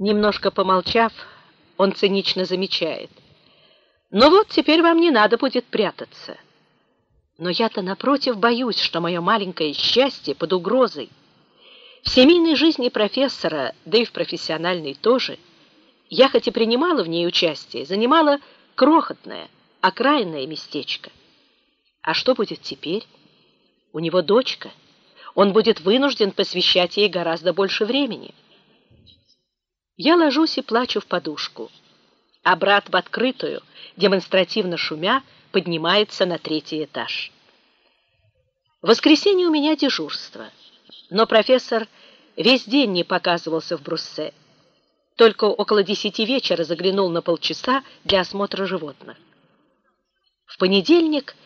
Немножко помолчав, он цинично замечает. «Ну вот, теперь вам не надо будет прятаться. Но я-то, напротив, боюсь, что мое маленькое счастье под угрозой. В семейной жизни профессора, да и в профессиональной тоже, я хоть и принимала в ней участие, занимала крохотное, окраинное местечко. А что будет теперь? У него дочка. Он будет вынужден посвящать ей гораздо больше времени». Я ложусь и плачу в подушку, а брат в открытую, демонстративно шумя, поднимается на третий этаж. В воскресенье у меня дежурство, но профессор весь день не показывался в Бруссе. Только около десяти вечера заглянул на полчаса для осмотра животных. В понедельник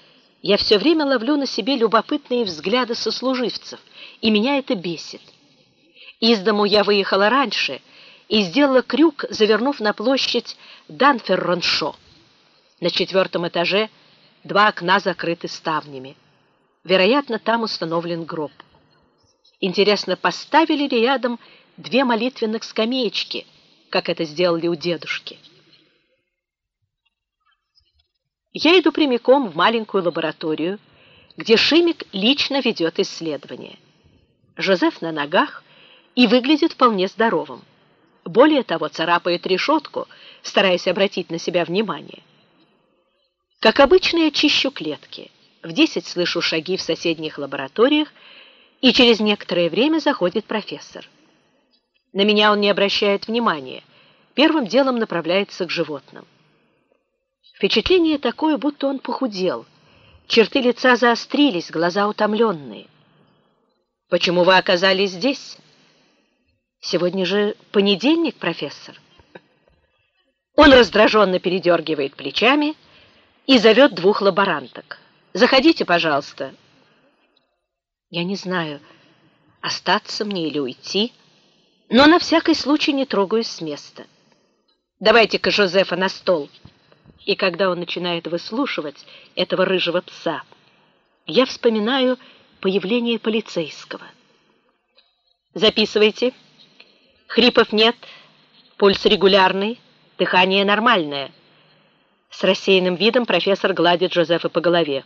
я все время ловлю на себе любопытные взгляды сослуживцев, и меня это бесит. Из дому я выехала раньше — и сделала крюк, завернув на площадь Данферроншо. На четвертом этаже два окна закрыты ставнями. Вероятно, там установлен гроб. Интересно, поставили ли рядом две молитвенных скамеечки, как это сделали у дедушки? Я иду прямиком в маленькую лабораторию, где Шимик лично ведет исследование. Жозеф на ногах и выглядит вполне здоровым. Более того, царапает решетку, стараясь обратить на себя внимание. Как обычно, я чищу клетки. В десять слышу шаги в соседних лабораториях, и через некоторое время заходит профессор. На меня он не обращает внимания. Первым делом направляется к животным. Впечатление такое, будто он похудел. Черты лица заострились, глаза утомленные. «Почему вы оказались здесь?» Сегодня же понедельник, профессор. Он раздраженно передергивает плечами и зовет двух лаборанток. «Заходите, пожалуйста». Я не знаю, остаться мне или уйти, но на всякий случай не трогаюсь с места. «Давайте-ка Жозефа на стол». И когда он начинает выслушивать этого рыжего пса, я вспоминаю появление полицейского. «Записывайте». Хрипов нет, пульс регулярный, дыхание нормальное. С рассеянным видом профессор гладит Жозефа по голове.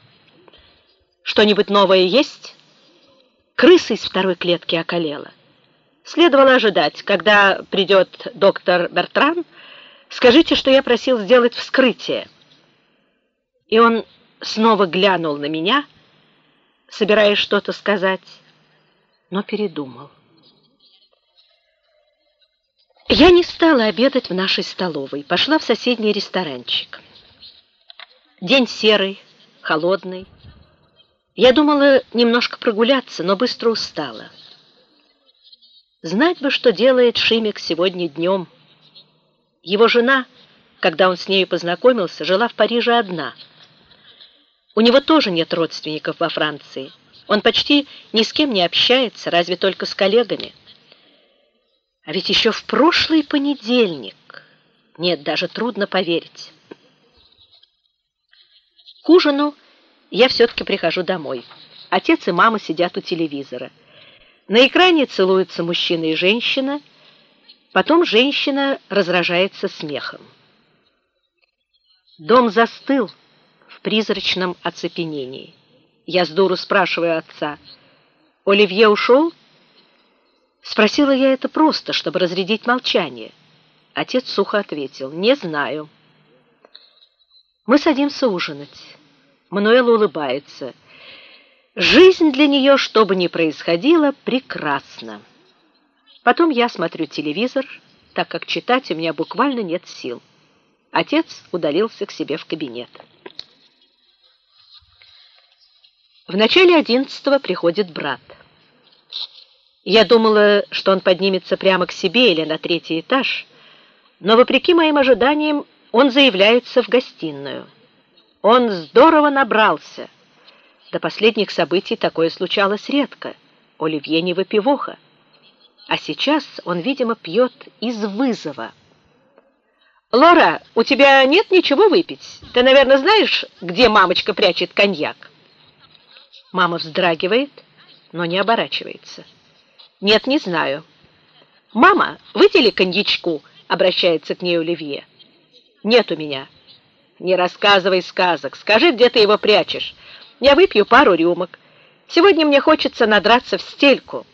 Что-нибудь новое есть? Крыса из второй клетки околела. Следовало ожидать, когда придет доктор Бертран, скажите, что я просил сделать вскрытие. И он снова глянул на меня, собираясь что-то сказать, но передумал. Я не стала обедать в нашей столовой, пошла в соседний ресторанчик. День серый, холодный. Я думала немножко прогуляться, но быстро устала. Знать бы, что делает Шимик сегодня днем. Его жена, когда он с нею познакомился, жила в Париже одна. У него тоже нет родственников во Франции. Он почти ни с кем не общается, разве только с коллегами. А ведь еще в прошлый понедельник. Нет, даже трудно поверить. К ужину я все-таки прихожу домой. Отец и мама сидят у телевизора. На экране целуются мужчина и женщина. Потом женщина разражается смехом. Дом застыл в призрачном оцепенении. Я с дуру спрашиваю отца. «Оливье ушел?» Спросила я это просто, чтобы разрядить молчание. Отец сухо ответил, «Не знаю». Мы садимся ужинать. Мануэла улыбается. Жизнь для нее, что бы ни происходило, прекрасна. Потом я смотрю телевизор, так как читать у меня буквально нет сил. Отец удалился к себе в кабинет. В начале одиннадцатого приходит брат. Я думала, что он поднимется прямо к себе или на третий этаж, но, вопреки моим ожиданиям, он заявляется в гостиную. Он здорово набрался. До последних событий такое случалось редко. Оливье не выпивоха. А сейчас он, видимо, пьет из вызова. «Лора, у тебя нет ничего выпить? Ты, наверное, знаешь, где мамочка прячет коньяк?» Мама вздрагивает, но не оборачивается. «Нет, не знаю». «Мама, выдели коньячку», — обращается к ней Оливье. «Нет у меня». «Не рассказывай сказок. Скажи, где ты его прячешь. Я выпью пару рюмок. Сегодня мне хочется надраться в стельку».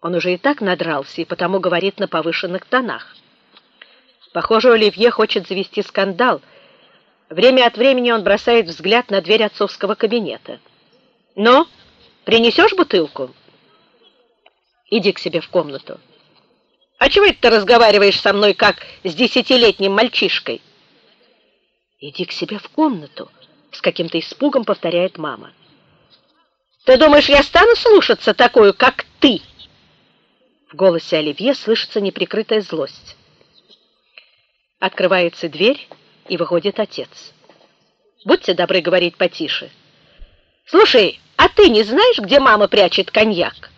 Он уже и так надрался, и потому говорит на повышенных тонах. Похоже, Оливье хочет завести скандал. Время от времени он бросает взгляд на дверь отцовского кабинета. «Ну, принесешь бутылку?» «Иди к себе в комнату». «А чего это ты разговариваешь со мной, как с десятилетним мальчишкой?» «Иди к себе в комнату», — с каким-то испугом повторяет мама. «Ты думаешь, я стану слушаться такую, как ты?» В голосе Оливье слышится неприкрытая злость. Открывается дверь, и выходит отец. «Будьте добры говорить потише. Слушай, а ты не знаешь, где мама прячет коньяк?»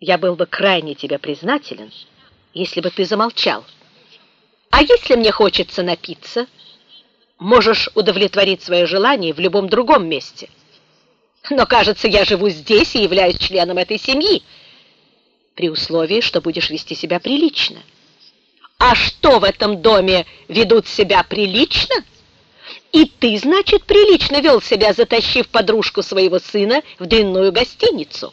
«Я был бы крайне тебе признателен, если бы ты замолчал. А если мне хочется напиться?» Можешь удовлетворить свое желание в любом другом месте. Но, кажется, я живу здесь и являюсь членом этой семьи, при условии, что будешь вести себя прилично. А что в этом доме ведут себя прилично? И ты, значит, прилично вел себя, затащив подружку своего сына в длинную гостиницу.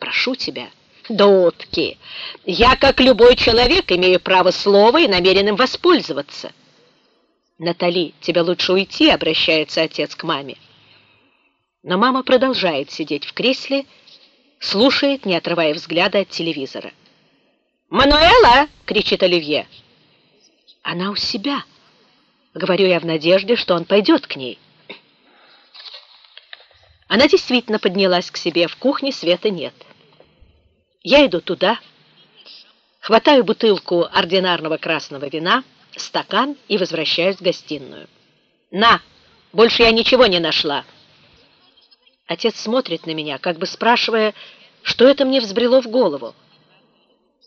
Прошу тебя, дотки, я, как любой человек, имею право слова и намерен им воспользоваться. «Натали, тебе лучше уйти», — обращается отец к маме. Но мама продолжает сидеть в кресле, слушает, не отрывая взгляда от телевизора. «Мануэла!» — кричит Оливье. «Она у себя», — говорю я в надежде, что он пойдет к ней. Она действительно поднялась к себе, в кухне света нет. Я иду туда, хватаю бутылку ординарного красного вина — стакан и возвращаюсь в гостиную. «На! Больше я ничего не нашла!» Отец смотрит на меня, как бы спрашивая, что это мне взбрело в голову.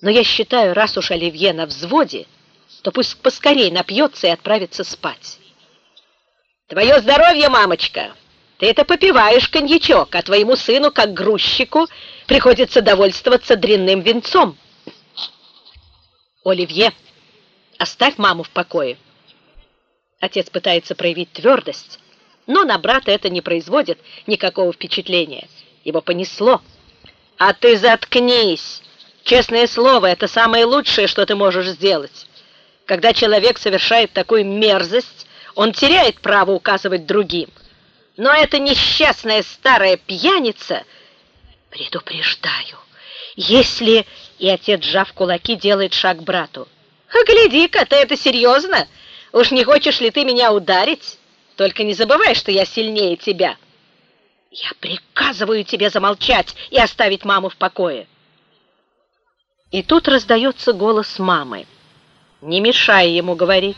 Но я считаю, раз уж Оливье на взводе, то пусть поскорей напьется и отправится спать. «Твое здоровье, мамочка! Ты это попиваешь коньячок, а твоему сыну, как грузчику, приходится довольствоваться дрянным венцом». «Оливье!» Оставь маму в покое. Отец пытается проявить твердость, но на брата это не производит никакого впечатления. Его понесло. А ты заткнись! Честное слово, это самое лучшее, что ты можешь сделать. Когда человек совершает такую мерзость, он теряет право указывать другим. Но эта несчастная старая пьяница... Предупреждаю, если... И отец, сжав кулаки, делает шаг брату. «Гляди-ка, ты это серьезно? Уж не хочешь ли ты меня ударить? Только не забывай, что я сильнее тебя». «Я приказываю тебе замолчать и оставить маму в покое». И тут раздается голос мамы. «Не мешай ему говорить.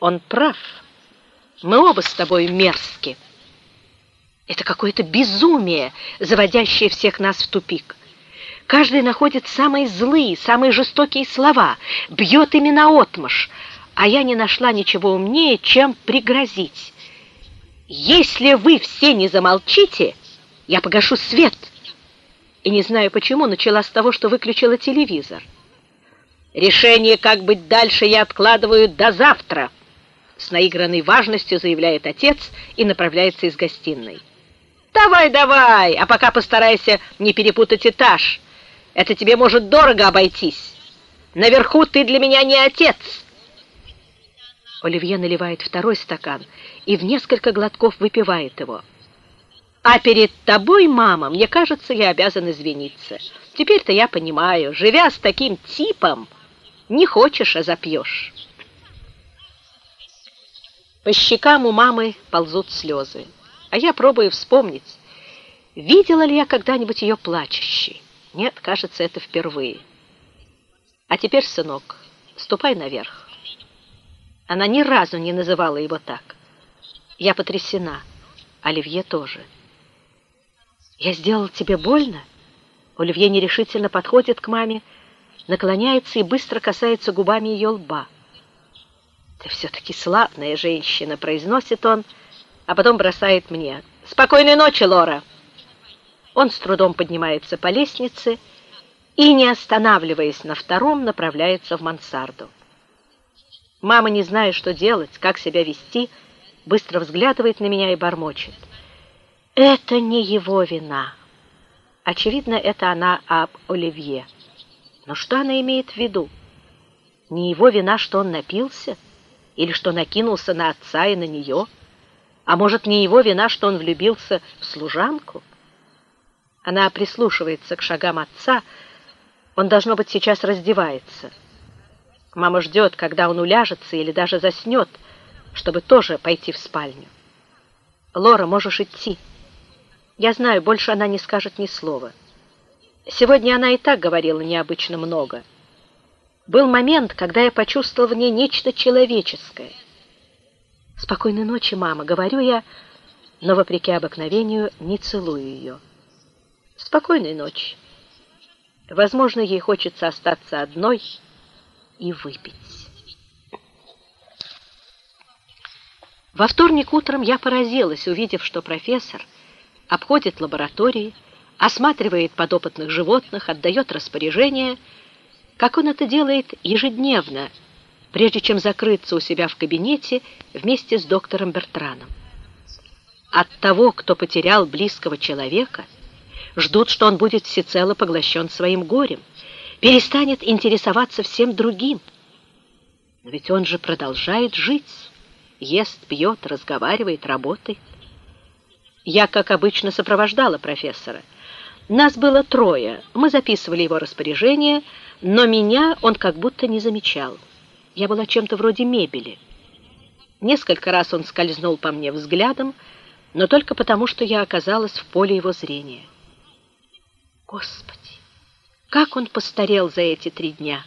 Он прав. Мы оба с тобой мерзки». Это какое-то безумие, заводящее всех нас в тупик. Каждый находит самые злые, самые жестокие слова, бьет ими наотмашь, а я не нашла ничего умнее, чем пригрозить. «Если вы все не замолчите, я погашу свет!» И не знаю почему, начала с того, что выключила телевизор. «Решение, как быть дальше, я откладываю до завтра!» С наигранной важностью заявляет отец и направляется из гостиной. «Давай, давай, а пока постарайся не перепутать этаж!» Это тебе может дорого обойтись. Наверху ты для меня не отец. Оливье наливает второй стакан и в несколько глотков выпивает его. А перед тобой, мама, мне кажется, я обязан извиниться. Теперь-то я понимаю, живя с таким типом, не хочешь, а запьешь. По щекам у мамы ползут слезы, а я пробую вспомнить, видела ли я когда-нибудь ее плачущей. Нет, кажется, это впервые. А теперь, сынок, ступай наверх. Она ни разу не называла его так. Я потрясена. Оливье тоже. Я сделал тебе больно? Оливье нерешительно подходит к маме, наклоняется и быстро касается губами ее лба. «Ты все-таки славная женщина», — произносит он, а потом бросает мне. «Спокойной ночи, Лора!» Он с трудом поднимается по лестнице и, не останавливаясь на втором, направляется в мансарду. Мама, не зная, что делать, как себя вести, быстро взглядывает на меня и бормочет. Это не его вина. Очевидно, это она об Оливье. Но что она имеет в виду? Не его вина, что он напился? Или что накинулся на отца и на нее? А может, не его вина, что он влюбился в служанку? Она прислушивается к шагам отца. Он, должно быть, сейчас раздевается. Мама ждет, когда он уляжется или даже заснет, чтобы тоже пойти в спальню. «Лора, можешь идти». Я знаю, больше она не скажет ни слова. Сегодня она и так говорила необычно много. Был момент, когда я почувствовал в ней нечто человеческое. «Спокойной ночи, мама», — говорю я, но, вопреки обыкновению, не целую ее. «Спокойной ночи». Возможно, ей хочется остаться одной и выпить. Во вторник утром я поразилась, увидев, что профессор обходит лаборатории, осматривает подопытных животных, отдает распоряжения, как он это делает ежедневно, прежде чем закрыться у себя в кабинете вместе с доктором Бертраном. От того, кто потерял близкого человека, ждут, что он будет всецело поглощен своим горем, перестанет интересоваться всем другим. Но ведь он же продолжает жить, ест, пьет, разговаривает, работает. Я, как обычно, сопровождала профессора. Нас было трое, мы записывали его распоряжение, но меня он как будто не замечал. Я была чем-то вроде мебели. Несколько раз он скользнул по мне взглядом, но только потому, что я оказалась в поле его зрения. Господи, как он постарел за эти три дня!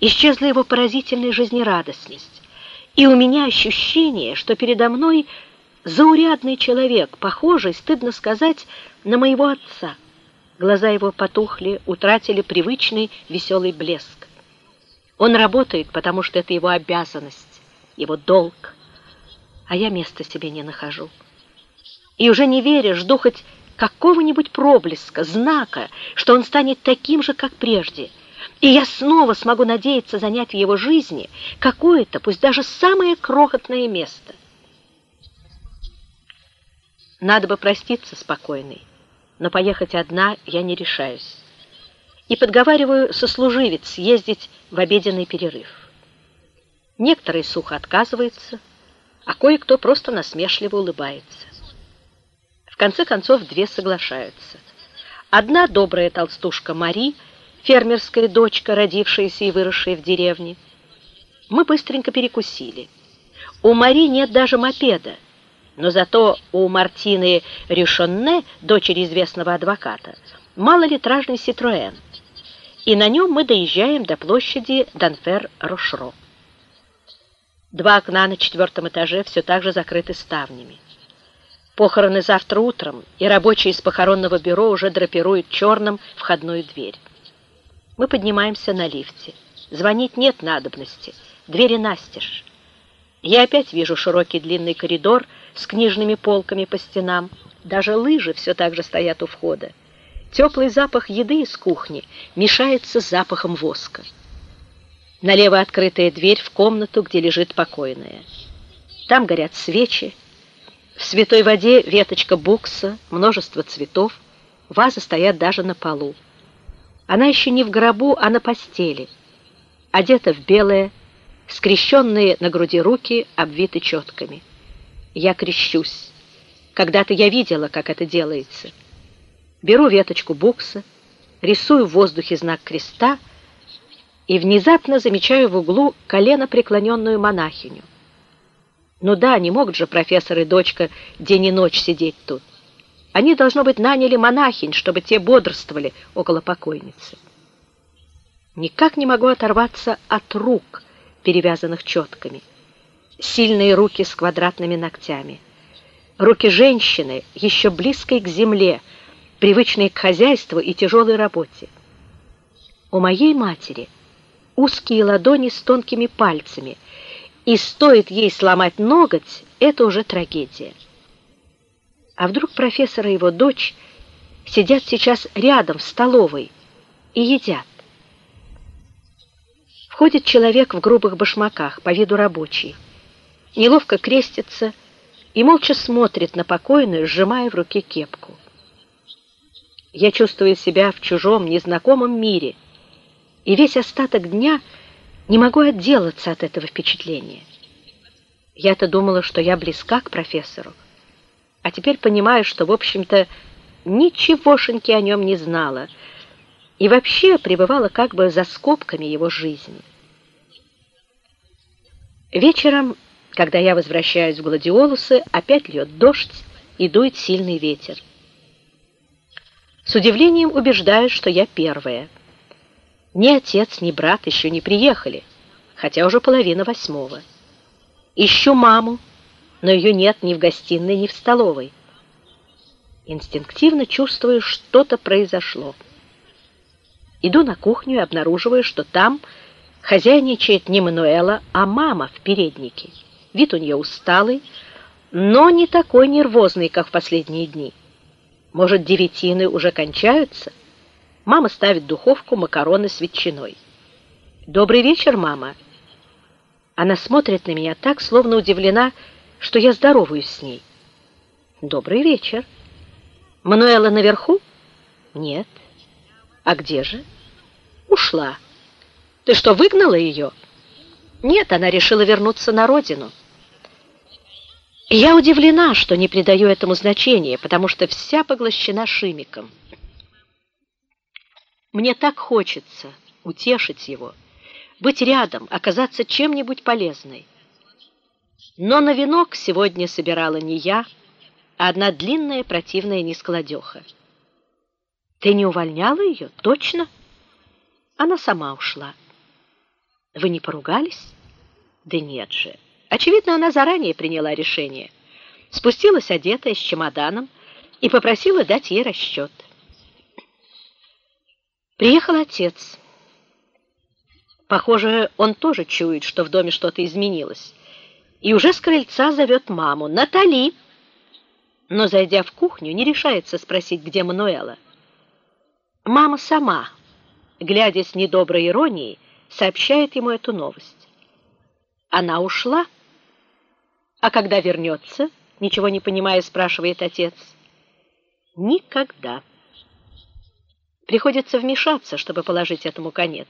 Исчезла его поразительная жизнерадостность, и у меня ощущение, что передо мной Заурядный человек, похожий, стыдно сказать, на моего отца. Глаза его потухли, утратили привычный веселый блеск. Он работает, потому что это его обязанность, его долг, а я места себе не нахожу. И уже не веря, жду хоть какого-нибудь проблеска, знака, что он станет таким же, как прежде, и я снова смогу надеяться занять в его жизни какое-то, пусть даже самое крохотное место. Надо бы проститься спокойной, но поехать одна я не решаюсь. И подговариваю сослуживец съездить в обеденный перерыв. Некоторые сухо отказываются, а кое-кто просто насмешливо улыбается. В конце концов две соглашаются. Одна добрая толстушка Мари, фермерская дочка, родившаяся и выросшая в деревне. Мы быстренько перекусили. У Мари нет даже мопеда, но зато у Мартины Рюшонне, дочери известного адвоката, малолитражный Ситроэн, и на нем мы доезжаем до площади Данфер-Рошро. Два окна на четвертом этаже все так же закрыты ставнями. Похороны завтра утром, и рабочие из похоронного бюро уже драпируют черным входную дверь. Мы поднимаемся на лифте. Звонить нет надобности, двери настежь. Я опять вижу широкий длинный коридор, с книжными полками по стенам. Даже лыжи все так же стоят у входа. Теплый запах еды из кухни мешается с запахом воска. Налево открытая дверь в комнату, где лежит покойная. Там горят свечи. В святой воде веточка букса, множество цветов. Вазы стоят даже на полу. Она еще не в гробу, а на постели. Одета в белое, скрещенные на груди руки обвиты четками я крещусь. Когда-то я видела, как это делается. Беру веточку букса, рисую в воздухе знак креста и внезапно замечаю в углу колено преклоненную монахиню. Ну да, не могут же профессор и дочка день и ночь сидеть тут. Они, должно быть, наняли монахинь, чтобы те бодрствовали около покойницы. Никак не могу оторваться от рук, перевязанных четками сильные руки с квадратными ногтями. Руки женщины, еще близкой к земле, привычной к хозяйству и тяжелой работе. У моей матери узкие ладони с тонкими пальцами, и стоит ей сломать ноготь, это уже трагедия. А вдруг профессор и его дочь сидят сейчас рядом в столовой, и едят. Входит человек в грубых башмаках, по виду рабочий, неловко крестится и молча смотрит на покойную, сжимая в руке кепку. Я чувствую себя в чужом, незнакомом мире, и весь остаток дня не могу отделаться от этого впечатления. Я-то думала, что я близка к профессору, а теперь понимаю, что, в общем-то, ничегошеньки о нем не знала и вообще пребывала как бы за скобками его жизни. Вечером, когда я возвращаюсь в Гладиолусы, опять льет дождь и дует сильный ветер. С удивлением убеждаюсь, что я первая. Ни отец, ни брат еще не приехали, хотя уже половина восьмого. Ищу маму, но ее нет ни в гостиной, ни в столовой. Инстинктивно чувствую, что-то произошло. Иду на кухню и обнаруживаю, что там хозяйничает не Мануэла, а мама в переднике. Вид у нее усталый, но не такой нервозный, как в последние дни. Может, девятины уже кончаются? Мама ставит духовку макароны с ветчиной. «Добрый вечер, мама!» Она смотрит на меня так, словно удивлена, что я здороваюсь с ней. «Добрый вечер!» «Мануэла наверху?» «Нет». «А где же?» «Ушла». «Ты что, выгнала ее?» «Нет, она решила вернуться на родину». Я удивлена, что не придаю этому значения, потому что вся поглощена Шимиком. Мне так хочется утешить его, быть рядом, оказаться чем-нибудь полезной. Но на венок сегодня собирала не я, а одна длинная противная нескладеха. Ты не увольняла ее? Точно? Она сама ушла. Вы не поругались? Да нет же. Очевидно, она заранее приняла решение. Спустилась одетая с чемоданом и попросила дать ей расчет. Приехал отец. Похоже, он тоже чует, что в доме что-то изменилось. И уже с крыльца зовет маму. «Натали!» Но, зайдя в кухню, не решается спросить, где Мануэла. Мама сама, глядя с недоброй иронией, сообщает ему эту новость. Она ушла. А когда вернется, ничего не понимая, спрашивает отец. Никогда. Приходится вмешаться, чтобы положить этому конец.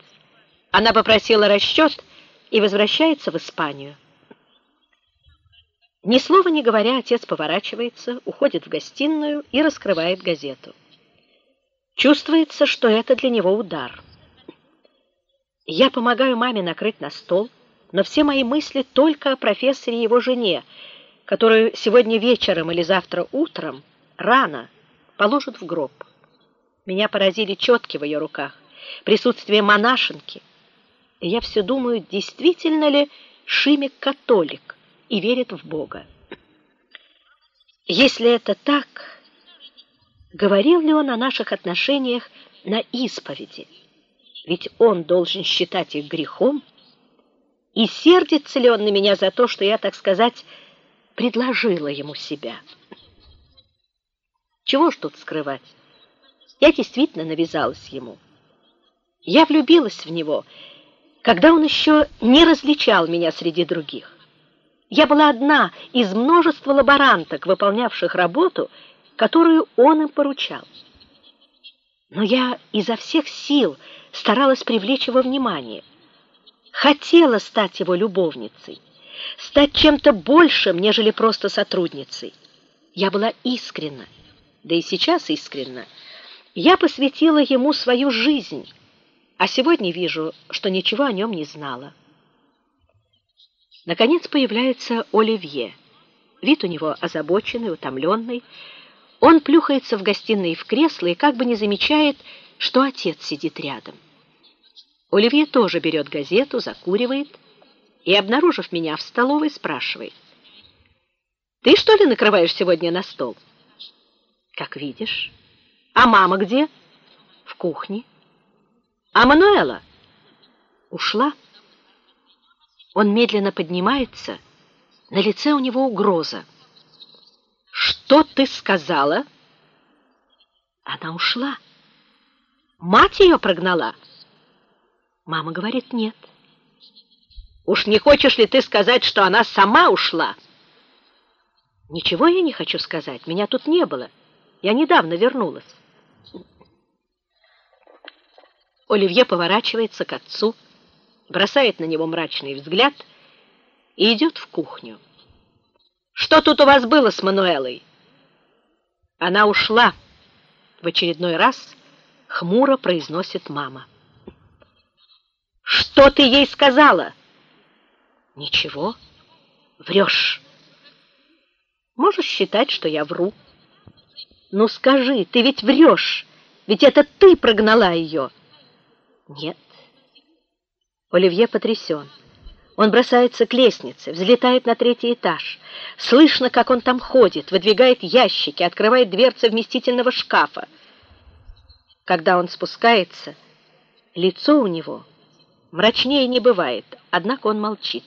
Она попросила расчет и возвращается в Испанию. Ни слова не говоря, отец поворачивается, уходит в гостиную и раскрывает газету. Чувствуется, что это для него удар. Я помогаю маме накрыть на стол, но все мои мысли только о профессоре и его жене, которую сегодня вечером или завтра утром рано положат в гроб. Меня поразили четки в ее руках, присутствие монашенки. И я все думаю, действительно ли Шимик католик и верит в Бога. Если это так, говорил ли он о наших отношениях на исповеди? Ведь он должен считать их грехом, и сердится ли он на меня за то, что я, так сказать, предложила ему себя? Чего ж тут скрывать? Я действительно навязалась ему. Я влюбилась в него, когда он еще не различал меня среди других. Я была одна из множества лаборанток, выполнявших работу, которую он им поручал. Но я изо всех сил старалась привлечь его внимание — хотела стать его любовницей, стать чем-то большим, нежели просто сотрудницей. Я была искренна, да и сейчас искренна. Я посвятила ему свою жизнь, а сегодня вижу, что ничего о нем не знала. Наконец появляется Оливье. Вид у него озабоченный, утомленный. Он плюхается в гостиной в кресло и как бы не замечает, что отец сидит рядом. Оливье тоже берет газету, закуривает и, обнаружив меня в столовой, спрашивает. «Ты, что ли, накрываешь сегодня на стол?» «Как видишь. А мама где?» «В кухне». «А Мануэла?» «Ушла». Он медленно поднимается, на лице у него угроза. «Что ты сказала?» «Она ушла». Мать ее прогнала? Мама говорит, нет. Уж не хочешь ли ты сказать, что она сама ушла? Ничего я не хочу сказать, меня тут не было. Я недавно вернулась. Оливье поворачивается к отцу, бросает на него мрачный взгляд и идет в кухню. «Что тут у вас было с Мануэлой?» «Она ушла», — в очередной раз хмуро произносит мама. «Что ты ей сказала?» «Ничего. Врешь. Можешь считать, что я вру. Ну скажи, ты ведь врешь, ведь это ты прогнала ее». «Нет». Оливье потрясен. Он бросается к лестнице, взлетает на третий этаж. Слышно, как он там ходит, выдвигает ящики, открывает дверцы вместительного шкафа. Когда он спускается, лицо у него мрачнее не бывает, однако он молчит.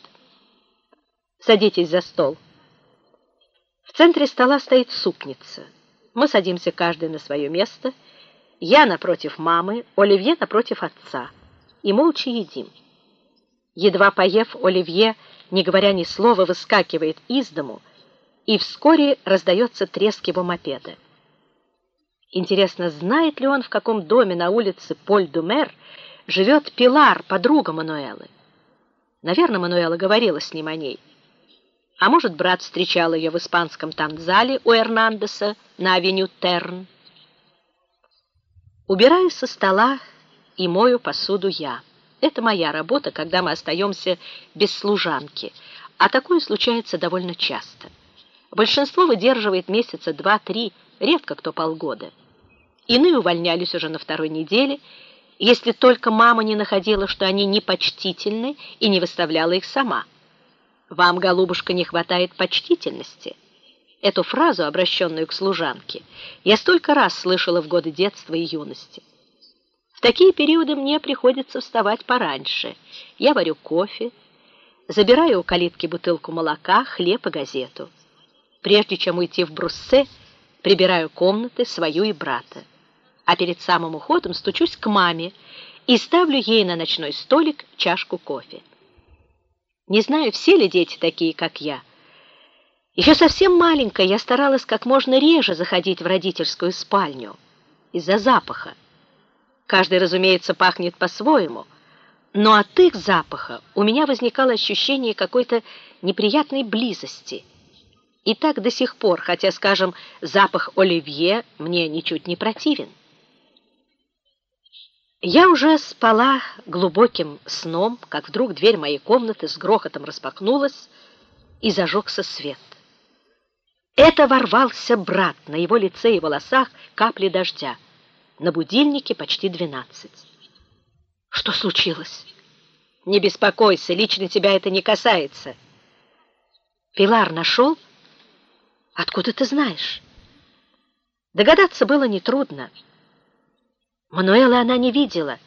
Садитесь за стол. В центре стола стоит супница. Мы садимся каждый на свое место. Я напротив мамы, Оливье напротив отца. И молча едим. Едва поев, Оливье, не говоря ни слова, выскакивает из дому, и вскоре раздается треск его мопеда. Интересно, знает ли он, в каком доме на улице Поль-Думер живет Пилар, подруга Мануэлы? Наверное, Мануэла говорила с ним о ней. А может, брат встречал ее в испанском танцзале у Эрнандеса на авеню Терн. Убираю со стола и мою посуду я. Это моя работа, когда мы остаемся без служанки, а такое случается довольно часто. Большинство выдерживает месяца два-три, редко кто полгода. Иные увольнялись уже на второй неделе, если только мама не находила, что они непочтительны и не выставляла их сама. «Вам, голубушка, не хватает почтительности». Эту фразу, обращенную к служанке, я столько раз слышала в годы детства и юности. В такие периоды мне приходится вставать пораньше. Я варю кофе, забираю у калитки бутылку молока, хлеб и газету. Прежде чем уйти в Бруссе, прибираю комнаты свою и брата. А перед самым уходом стучусь к маме и ставлю ей на ночной столик чашку кофе. Не знаю, все ли дети такие, как я. Еще совсем маленькая я старалась как можно реже заходить в родительскую спальню из-за запаха. Каждый, разумеется, пахнет по-своему, но от их запаха у меня возникало ощущение какой-то неприятной близости. И так до сих пор, хотя, скажем, запах оливье мне ничуть не противен. Я уже спала глубоким сном, как вдруг дверь моей комнаты с грохотом распахнулась и зажегся свет. Это ворвался брат, на его лице и волосах капли дождя. На будильнике почти двенадцать. Что случилось? Не беспокойся, лично тебя это не касается. Пилар нашел? Откуда ты знаешь? Догадаться было нетрудно. Мануэла она не видела,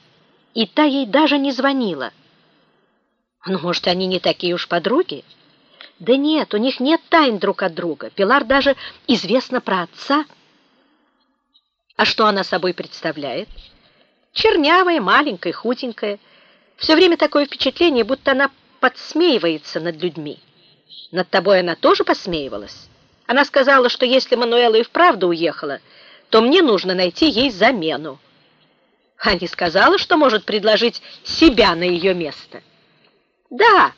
и та ей даже не звонила. Ну, может, они не такие уж подруги? Да нет, у них нет тайн друг от друга. Пилар даже известна про отца. А что она собой представляет? Чернявая, маленькая, худенькая. Все время такое впечатление, будто она подсмеивается над людьми. Над тобой она тоже посмеивалась. Она сказала, что если Мануэла и вправду уехала, то мне нужно найти ей замену а не сказала, что может предложить себя на ее место. Да.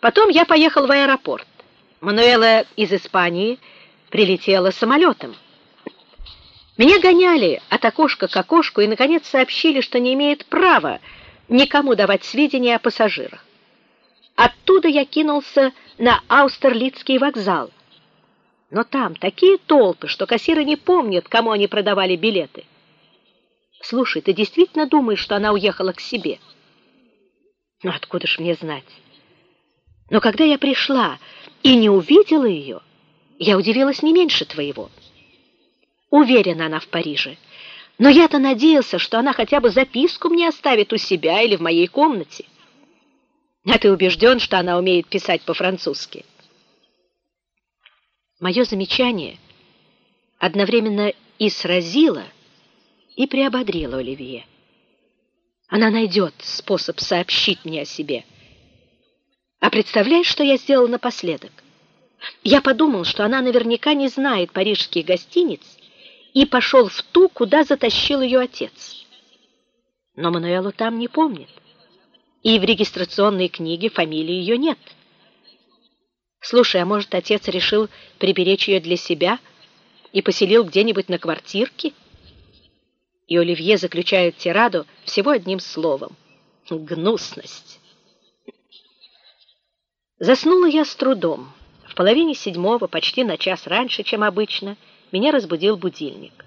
Потом я поехал в аэропорт. Мануэла из Испании прилетела самолетом. Меня гоняли от окошка к окошку и, наконец, сообщили, что не имеет права никому давать сведения о пассажирах. Оттуда я кинулся на Аустерлицкий вокзал. Но там такие толпы, что кассиры не помнят, кому они продавали билеты. Слушай, ты действительно думаешь, что она уехала к себе? Ну, откуда ж мне знать? Но когда я пришла и не увидела ее, я удивилась не меньше твоего. Уверена она в Париже. Но я-то надеялся, что она хотя бы записку мне оставит у себя или в моей комнате. А ты убежден, что она умеет писать по-французски? Мое замечание одновременно и сразило, и приободрила Оливье. Она найдет способ сообщить мне о себе. А представляешь, что я сделал напоследок? Я подумал, что она наверняка не знает парижских гостиниц и пошел в ту, куда затащил ее отец. Но Мануэлу там не помнит, и в регистрационной книге фамилии ее нет. Слушай, а может, отец решил приберечь ее для себя и поселил где-нибудь на квартирке? И Оливье заключает тираду всего одним словом — гнусность. Заснула я с трудом. В половине седьмого, почти на час раньше, чем обычно, меня разбудил будильник.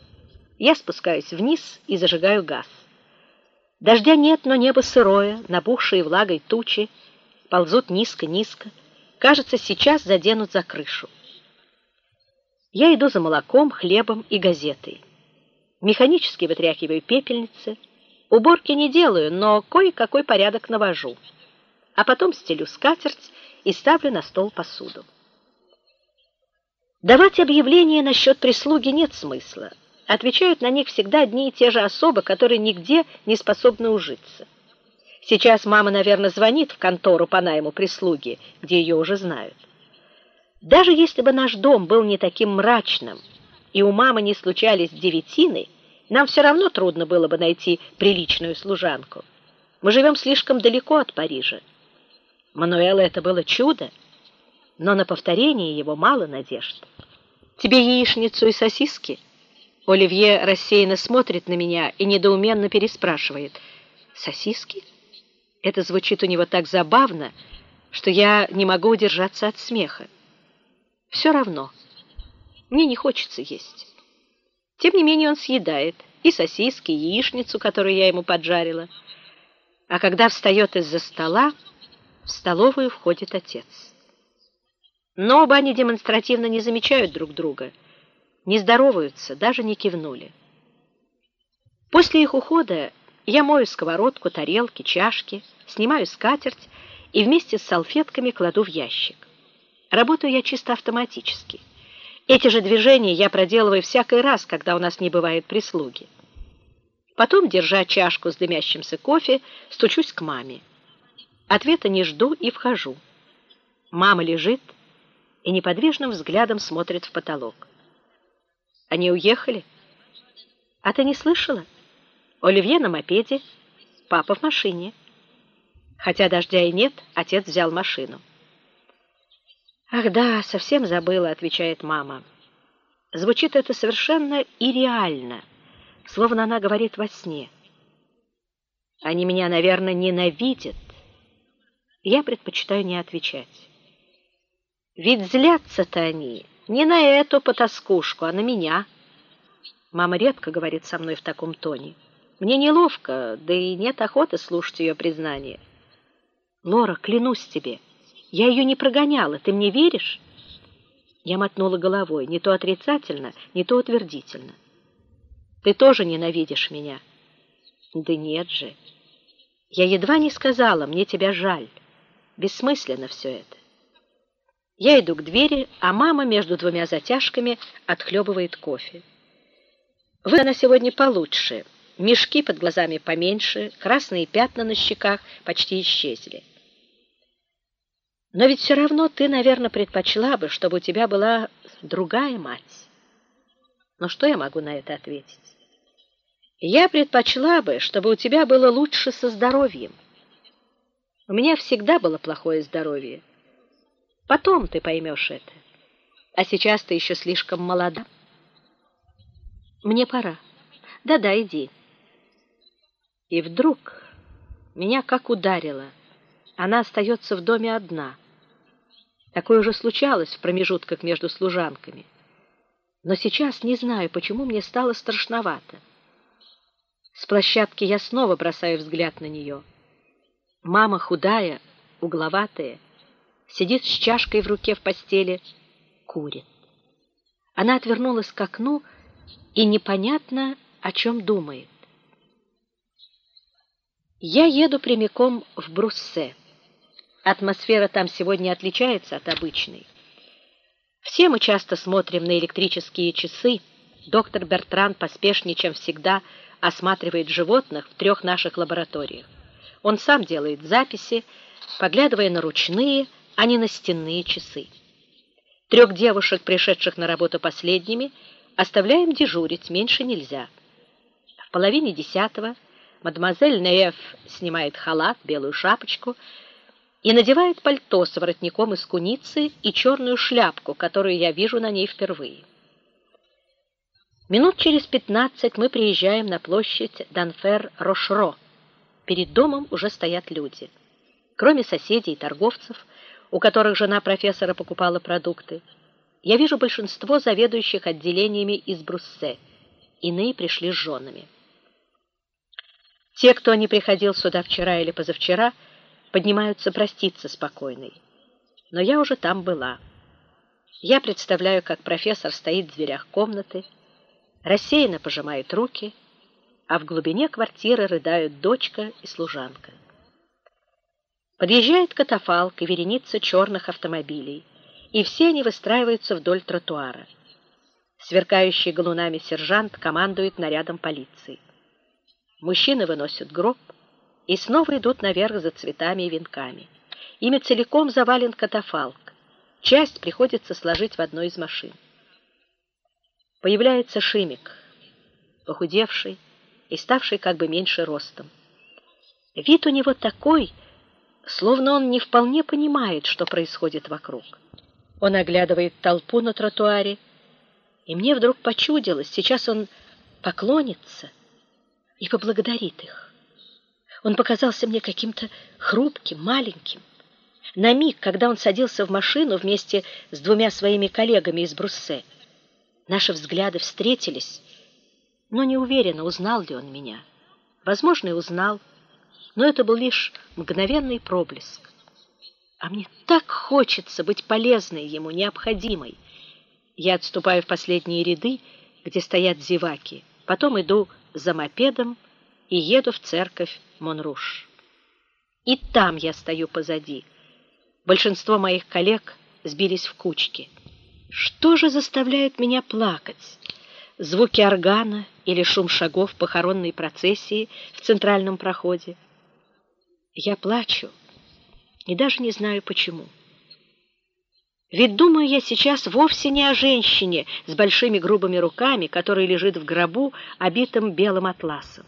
Я спускаюсь вниз и зажигаю газ. Дождя нет, но небо сырое, набухшие влагой тучи ползут низко-низко. Кажется, сейчас заденут за крышу. Я иду за молоком, хлебом и газетой. Механически вытряхиваю пепельницы. Уборки не делаю, но кое-какой порядок навожу. А потом стелю скатерть и ставлю на стол посуду. Давать объявления насчет прислуги нет смысла. Отвечают на них всегда одни и те же особы, которые нигде не способны ужиться. Сейчас мама, наверное, звонит в контору по найму прислуги, где ее уже знают. Даже если бы наш дом был не таким мрачным, и у мамы не случались девятины, нам все равно трудно было бы найти приличную служанку. Мы живем слишком далеко от Парижа. Мануэла это было чудо, но на повторение его мало надежд. Тебе яичницу и сосиски? Оливье рассеянно смотрит на меня и недоуменно переспрашивает. Сосиски? Это звучит у него так забавно, что я не могу удержаться от смеха. Все равно. Мне не хочется есть. Тем не менее он съедает и сосиски, и яичницу, которую я ему поджарила. А когда встает из-за стола, в столовую входит отец. Но оба они демонстративно не замечают друг друга, не здороваются, даже не кивнули. После их ухода я мою сковородку, тарелки, чашки, снимаю скатерть и вместе с салфетками кладу в ящик. Работаю я чисто автоматически. Эти же движения я проделываю всякий раз, когда у нас не бывает прислуги. Потом, держа чашку с дымящимся кофе, стучусь к маме. Ответа не жду и вхожу. Мама лежит и неподвижным взглядом смотрит в потолок. Они уехали? А ты не слышала? Оливье на мопеде, папа в машине. Хотя дождя и нет, отец взял машину. «Ах да, совсем забыла», — отвечает мама. Звучит это совершенно ирреально, словно она говорит во сне. Они меня, наверное, ненавидят. Я предпочитаю не отвечать. Ведь злятся-то они не на эту потаскушку, а на меня. Мама редко говорит со мной в таком тоне. Мне неловко, да и нет охоты слушать ее признание. Лора, клянусь тебе, — я ее не прогоняла, ты мне веришь?» Я мотнула головой, не то отрицательно, не то утвердительно. «Ты тоже ненавидишь меня?» «Да нет же. Я едва не сказала, мне тебя жаль. Бессмысленно все это». Я иду к двери, а мама между двумя затяжками отхлебывает кофе. Вы она сегодня получше. Мешки под глазами поменьше, красные пятна на щеках почти исчезли. Но ведь все равно ты, наверное, предпочла бы, чтобы у тебя была другая мать. Но что я могу на это ответить? Я предпочла бы, чтобы у тебя было лучше со здоровьем. У меня всегда было плохое здоровье. Потом ты поймешь это. А сейчас ты еще слишком молода. Мне пора. Да-да, иди. И вдруг меня как ударило. Она остается в доме одна — Такое уже случалось в промежутках между служанками. Но сейчас не знаю, почему мне стало страшновато. С площадки я снова бросаю взгляд на нее. Мама худая, угловатая, сидит с чашкой в руке в постели, курит. Она отвернулась к окну и непонятно о чем думает. Я еду прямиком в Бруссе. Атмосфера там сегодня отличается от обычной. Все мы часто смотрим на электрические часы. Доктор Бертран поспешнее, чем всегда, осматривает животных в трех наших лабораториях. Он сам делает записи, поглядывая на ручные, а не на стенные часы. Трех девушек, пришедших на работу последними, оставляем дежурить, меньше нельзя. В половине десятого мадемуазель Неев снимает халат, белую шапочку и надевает пальто с воротником из куницы и черную шляпку, которую я вижу на ней впервые. Минут через пятнадцать мы приезжаем на площадь Данфер-Рошро. Перед домом уже стоят люди. Кроме соседей и торговцев, у которых жена профессора покупала продукты, я вижу большинство заведующих отделениями из Бруссе. Иные пришли с женами. Те, кто не приходил сюда вчера или позавчера, поднимаются проститься спокойной. Но я уже там была. Я представляю, как профессор стоит в дверях комнаты, рассеянно пожимает руки, а в глубине квартиры рыдают дочка и служанка. Подъезжает катафалк и вереница черных автомобилей, и все они выстраиваются вдоль тротуара. Сверкающий галунами сержант командует нарядом полиции. Мужчины выносят гроб и снова идут наверх за цветами и венками. Ими целиком завален катафалк. Часть приходится сложить в одной из машин. Появляется Шимик, похудевший и ставший как бы меньше ростом. Вид у него такой, словно он не вполне понимает, что происходит вокруг. Он оглядывает толпу на тротуаре, и мне вдруг почудилось, сейчас он поклонится и поблагодарит их. Он показался мне каким-то хрупким, маленьким. На миг, когда он садился в машину вместе с двумя своими коллегами из Бруссе, Наши взгляды встретились, но не уверена, узнал ли он меня. Возможно, и узнал, но это был лишь мгновенный проблеск. А мне так хочется быть полезной ему, необходимой. Я отступаю в последние ряды, где стоят зеваки, потом иду за мопедом и еду в церковь Монруш. И там я стою позади. Большинство моих коллег сбились в кучки. Что же заставляет меня плакать? Звуки органа или шум шагов похоронной процессии в центральном проходе? Я плачу и даже не знаю почему. Ведь думаю я сейчас вовсе не о женщине с большими грубыми руками, которая лежит в гробу, обитым белым атласом,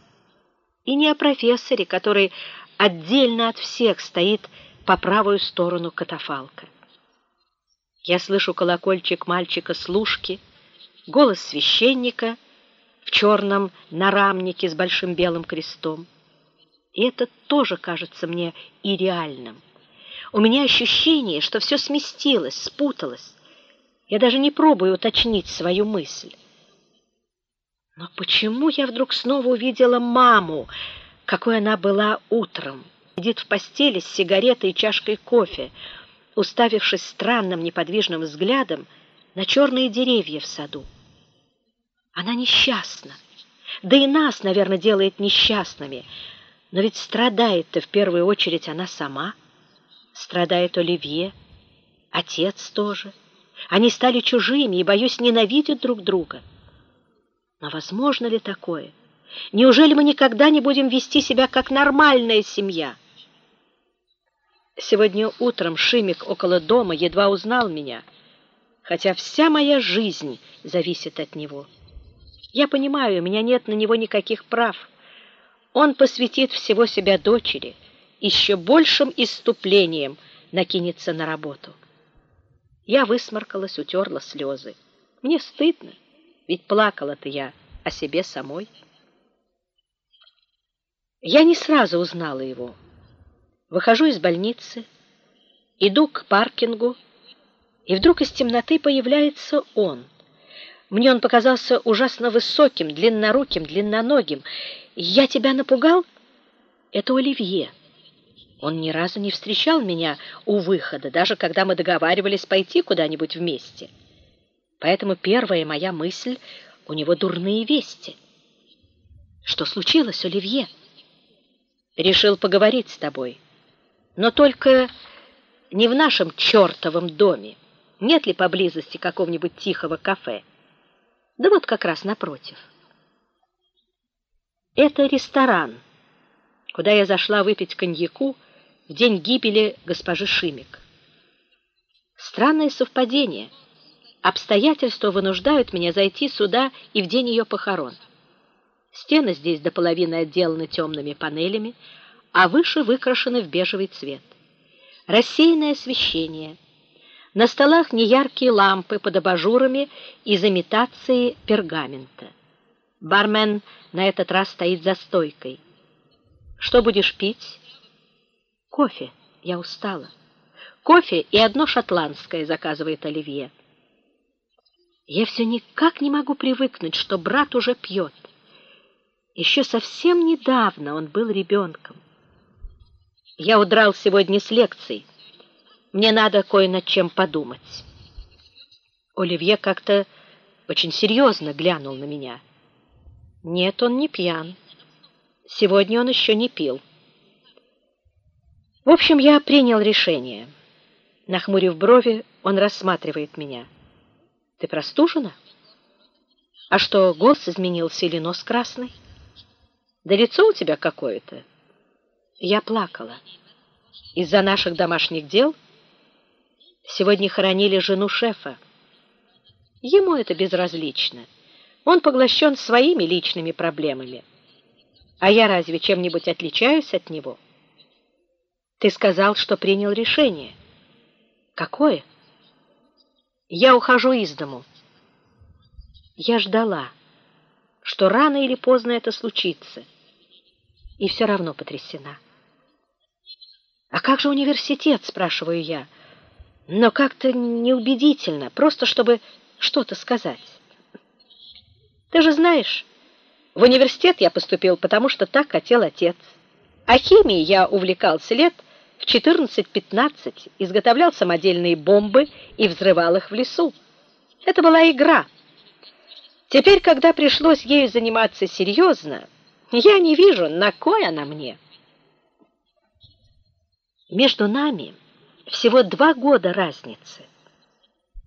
и не о профессоре, который отдельно от всех стоит по правую сторону катафалка. Я слышу колокольчик мальчика-служки, голос священника в черном нарамнике с большим белым крестом. И это тоже кажется мне и реальным. У меня ощущение, что все сместилось, спуталось. Я даже не пробую уточнить свою мысль. Но почему я вдруг снова увидела маму, какой она была утром? Сидит в постели с сигаретой и чашкой кофе, уставившись странным неподвижным взглядом на черные деревья в саду. Она несчастна. Да и нас, наверное, делает несчастными. Но ведь страдает-то в первую очередь она сама. Страдает Оливье, отец тоже. Они стали чужими и, боюсь, ненавидят друг друга. Но возможно ли такое? Неужели мы никогда не будем вести себя как нормальная семья? Сегодня утром Шимик около дома едва узнал меня, хотя вся моя жизнь зависит от него. Я понимаю, у меня нет на него никаких прав. Он посвятит всего себя дочери, еще большим иступлением накинется на работу. Я высморкалась, утерла слезы. Мне стыдно, ведь плакала-то я о себе самой. Я не сразу узнала его. Выхожу из больницы, иду к паркингу, и вдруг из темноты появляется он. Мне он показался ужасно высоким, длинноруким, длинноногим. «Я тебя напугал?» «Это Оливье». Он ни разу не встречал меня у выхода, даже когда мы договаривались пойти куда-нибудь вместе. Поэтому первая моя мысль — у него дурные вести. «Что случилось, Оливье?» «Решил поговорить с тобой» но только не в нашем чертовом доме. Нет ли поблизости какого-нибудь тихого кафе? Да вот как раз напротив. Это ресторан, куда я зашла выпить коньяку в день гибели госпожи Шимик. Странное совпадение. Обстоятельства вынуждают меня зайти сюда и в день ее похорон. Стены здесь до половины отделаны темными панелями, а выше выкрашены в бежевый цвет. Рассеянное освещение. На столах неяркие лампы под абажурами из имитации пергамента. Бармен на этот раз стоит за стойкой. Что будешь пить? Кофе. Я устала. Кофе и одно шотландское заказывает Оливье. Я все никак не могу привыкнуть, что брат уже пьет. Еще совсем недавно он был ребенком. Я удрал сегодня с лекций. Мне надо кое над чем подумать. Оливье как-то очень серьезно глянул на меня. Нет, он не пьян. Сегодня он еще не пил. В общем, я принял решение. Нахмурив брови, он рассматривает меня. Ты простужена? А что, голос изменился или нос красный? Да лицо у тебя какое-то. Я плакала. Из-за наших домашних дел сегодня хоронили жену шефа. Ему это безразлично. Он поглощен своими личными проблемами. А я разве чем-нибудь отличаюсь от него? Ты сказал, что принял решение. Какое? Я ухожу из дому. Я ждала, что рано или поздно это случится, и все равно потрясена. «А как же университет?» — спрашиваю я. Но как-то неубедительно, просто чтобы что-то сказать. Ты же знаешь, в университет я поступил, потому что так хотел отец. А химией я увлекался лет в 14-15, изготовлял самодельные бомбы и взрывал их в лесу. Это была игра. Теперь, когда пришлось ею заниматься серьезно, я не вижу, на кой она мне. Между нами всего два года разницы,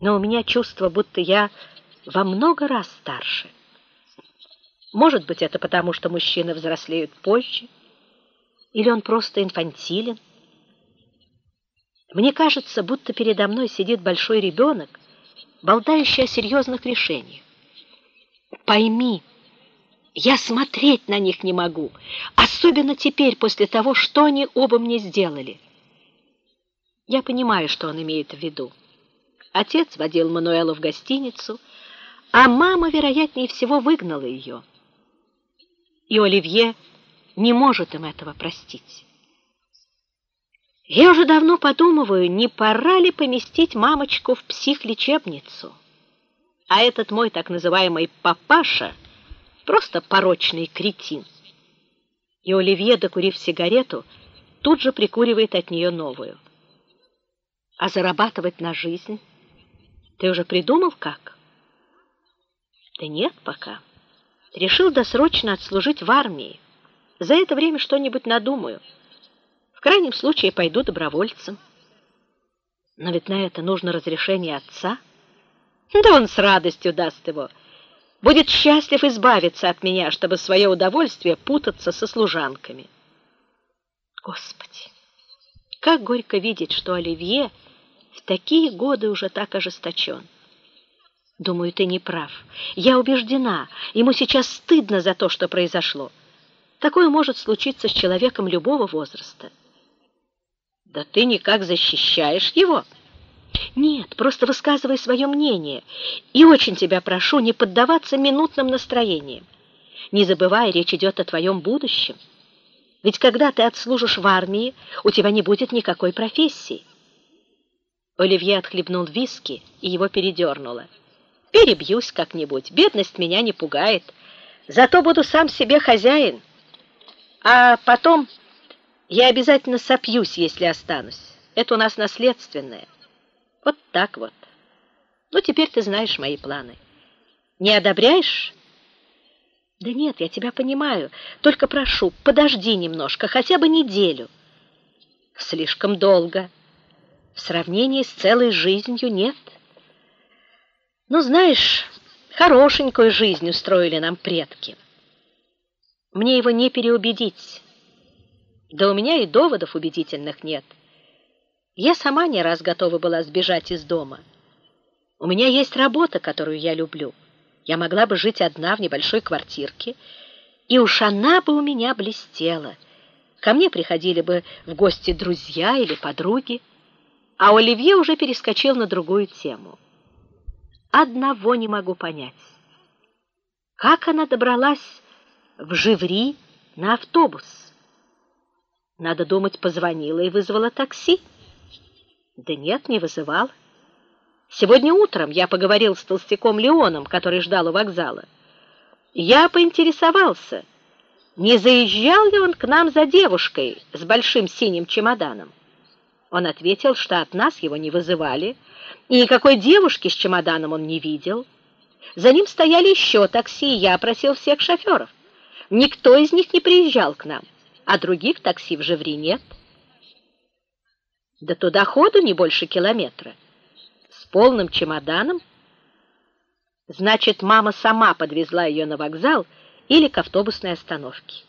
но у меня чувство, будто я во много раз старше. Может быть, это потому, что мужчины взрослеют позже, или он просто инфантилен. Мне кажется, будто передо мной сидит большой ребенок, болтающий о серьезных решениях. Пойми, я смотреть на них не могу, особенно теперь, после того, что они оба мне сделали. Я понимаю, что он имеет в виду. Отец водил Мануэлу в гостиницу, а мама, вероятнее всего, выгнала ее и Оливье не может им этого простить. Я уже давно подумываю, не пора ли поместить мамочку в психлечебницу. А этот мой так называемый папаша просто порочный кретин. И Оливье, докурив сигарету, тут же прикуривает от нее новую. А зарабатывать на жизнь? Ты уже придумал как? Да нет пока решил досрочно отслужить в армии. За это время что-нибудь надумаю. В крайнем случае пойду добровольцем. Но ведь на это нужно разрешение отца. Да он с радостью даст его. Будет счастлив избавиться от меня, чтобы свое удовольствие путаться со служанками. Господи, как горько видеть, что Оливье в такие годы уже так ожесточен. Думаю, ты не прав. Я убеждена, ему сейчас стыдно за то, что произошло. Такое может случиться с человеком любого возраста. Да ты никак защищаешь его. Нет, просто высказывай свое мнение. И очень тебя прошу не поддаваться минутным настроениям. Не забывай, речь идет о твоем будущем. Ведь когда ты отслужишь в армии, у тебя не будет никакой профессии. Оливье отхлебнул виски, и его передернуло. Перебьюсь как-нибудь, бедность меня не пугает. Зато буду сам себе хозяин. А потом я обязательно сопьюсь, если останусь. Это у нас наследственное. Вот так вот. Ну, теперь ты знаешь мои планы. Не одобряешь? Да нет, я тебя понимаю. Только прошу, подожди немножко, хотя бы неделю. Слишком долго. В сравнении с целой жизнью нет. Ну, знаешь, хорошенькую жизнь устроили нам предки. Мне его не переубедить. Да у меня и доводов убедительных нет. Я сама не раз готова была сбежать из дома. У меня есть работа, которую я люблю. Я могла бы жить одна в небольшой квартирке, и уж она бы у меня блестела. Ко мне приходили бы в гости друзья или подруги, а Оливье уже перескочил на другую тему. Одного не могу понять. Как она добралась в Живри на автобус? Надо думать, позвонила и вызвала такси. Да нет, не вызывал. Сегодня утром я поговорил с толстяком Леоном, который ждал у вокзала. Я поинтересовался, не заезжал ли он к нам за девушкой с большим синим чемоданом. Он ответил, что от нас его не вызывали, и никакой девушки с чемоданом он не видел. За ним стояли еще такси, я опросил всех шоферов. Никто из них не приезжал к нам, а других такси в Живри нет. Да туда ходу не больше километра. С полным чемоданом? Значит, мама сама подвезла ее на вокзал или к автобусной остановке.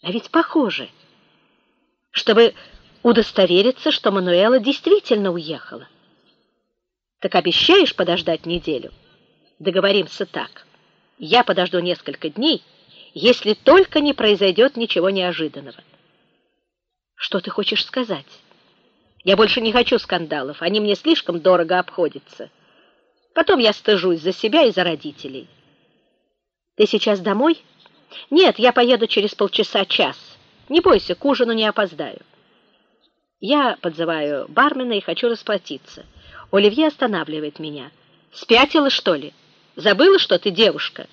А ведь похоже, чтобы удостовериться, что Мануэла действительно уехала. Так обещаешь подождать неделю? Договоримся так. Я подожду несколько дней, если только не произойдет ничего неожиданного. Что ты хочешь сказать? Я больше не хочу скандалов, они мне слишком дорого обходятся. Потом я стыжусь за себя и за родителей. Ты сейчас домой? Нет, я поеду через полчаса-час. Не бойся, к ужину не опоздаю. Я подзываю бармена и хочу расплатиться. Оливье останавливает меня. Спятила, что ли? Забыла, что ты девушка?»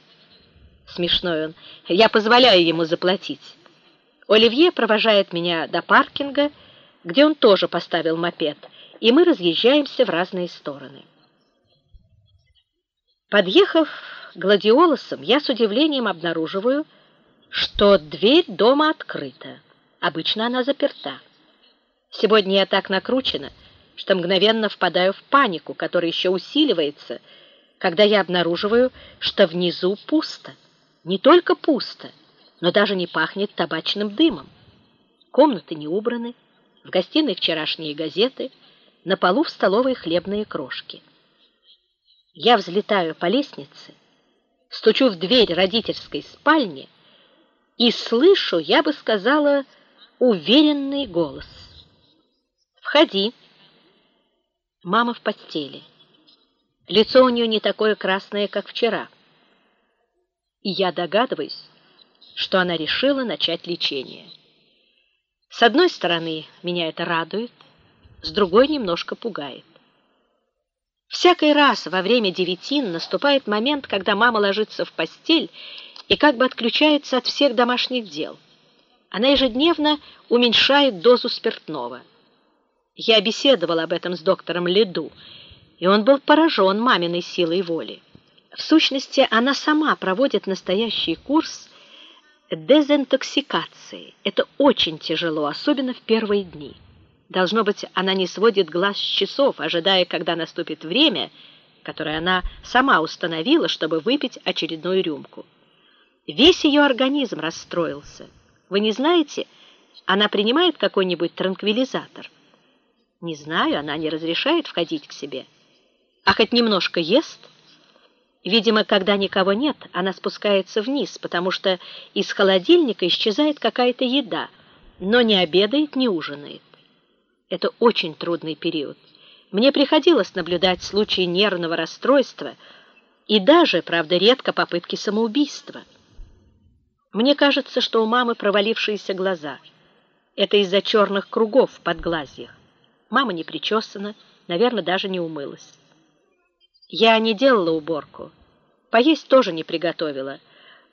Смешной он. «Я позволяю ему заплатить». Оливье провожает меня до паркинга, где он тоже поставил мопед, и мы разъезжаемся в разные стороны. Подъехав к гладиолусам, я с удивлением обнаруживаю, что дверь дома открыта. Обычно она заперта. Сегодня я так накручена, что мгновенно впадаю в панику, которая еще усиливается, когда я обнаруживаю, что внизу пусто. Не только пусто, но даже не пахнет табачным дымом. Комнаты не убраны, в гостиной вчерашние газеты, на полу в столовой хлебные крошки. Я взлетаю по лестнице, стучу в дверь родительской спальни и слышу, я бы сказала, уверенный голос. «Входи». Мама в постели. Лицо у нее не такое красное, как вчера. И я догадываюсь, что она решила начать лечение. С одной стороны, меня это радует, с другой немножко пугает. Всякий раз во время девятин наступает момент, когда мама ложится в постель и как бы отключается от всех домашних дел. Она ежедневно уменьшает дозу спиртного – я беседовала об этом с доктором Леду, и он был поражен маминой силой воли. В сущности, она сама проводит настоящий курс дезинтоксикации. Это очень тяжело, особенно в первые дни. Должно быть, она не сводит глаз с часов, ожидая, когда наступит время, которое она сама установила, чтобы выпить очередную рюмку. Весь ее организм расстроился. Вы не знаете, она принимает какой-нибудь транквилизатор? Не знаю, она не разрешает входить к себе. А хоть немножко ест? Видимо, когда никого нет, она спускается вниз, потому что из холодильника исчезает какая-то еда, но не обедает, не ужинает. Это очень трудный период. Мне приходилось наблюдать случаи нервного расстройства и даже, правда, редко попытки самоубийства. Мне кажется, что у мамы провалившиеся глаза. Это из-за черных кругов под глазьях. Мама не причесана, наверное, даже не умылась. Я не делала уборку, поесть тоже не приготовила,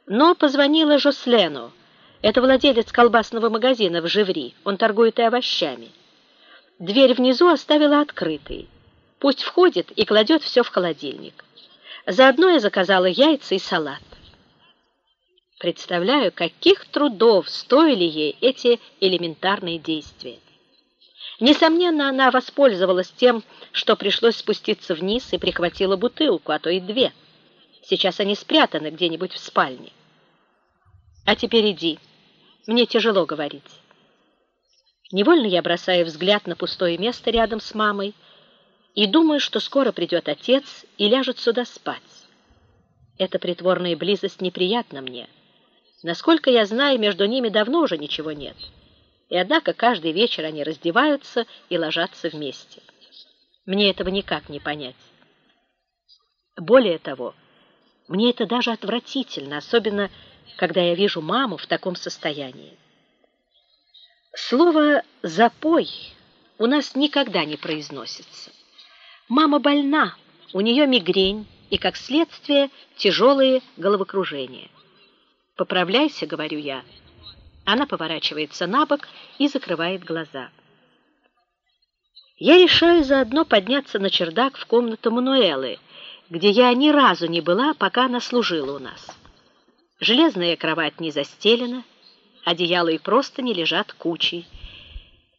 но позвонила Жослену. Это владелец колбасного магазина в Живри, он торгует и овощами. Дверь внизу оставила открытой. Пусть входит и кладет все в холодильник. Заодно я заказала яйца и салат. Представляю, каких трудов стоили ей эти элементарные действия. Несомненно, она воспользовалась тем, что пришлось спуститься вниз и прихватила бутылку, а то и две. Сейчас они спрятаны где-нибудь в спальне. А теперь иди. Мне тяжело говорить. Невольно я бросаю взгляд на пустое место рядом с мамой и думаю, что скоро придет отец и ляжет сюда спать. Эта притворная близость неприятна мне. Насколько я знаю, между ними давно уже ничего нет. И однако каждый вечер они раздеваются и ложатся вместе. Мне этого никак не понять. Более того, мне это даже отвратительно, особенно когда я вижу маму в таком состоянии. Слово «запой» у нас никогда не произносится. Мама больна, у нее мигрень и, как следствие, тяжелые головокружения. «Поправляйся», — говорю я. Она поворачивается на бок и закрывает глаза. Я решаю заодно подняться на чердак в комнату Мануэлы, где я ни разу не была, пока она служила у нас. Железная кровать не застелена, одеяло и простыни лежат кучей.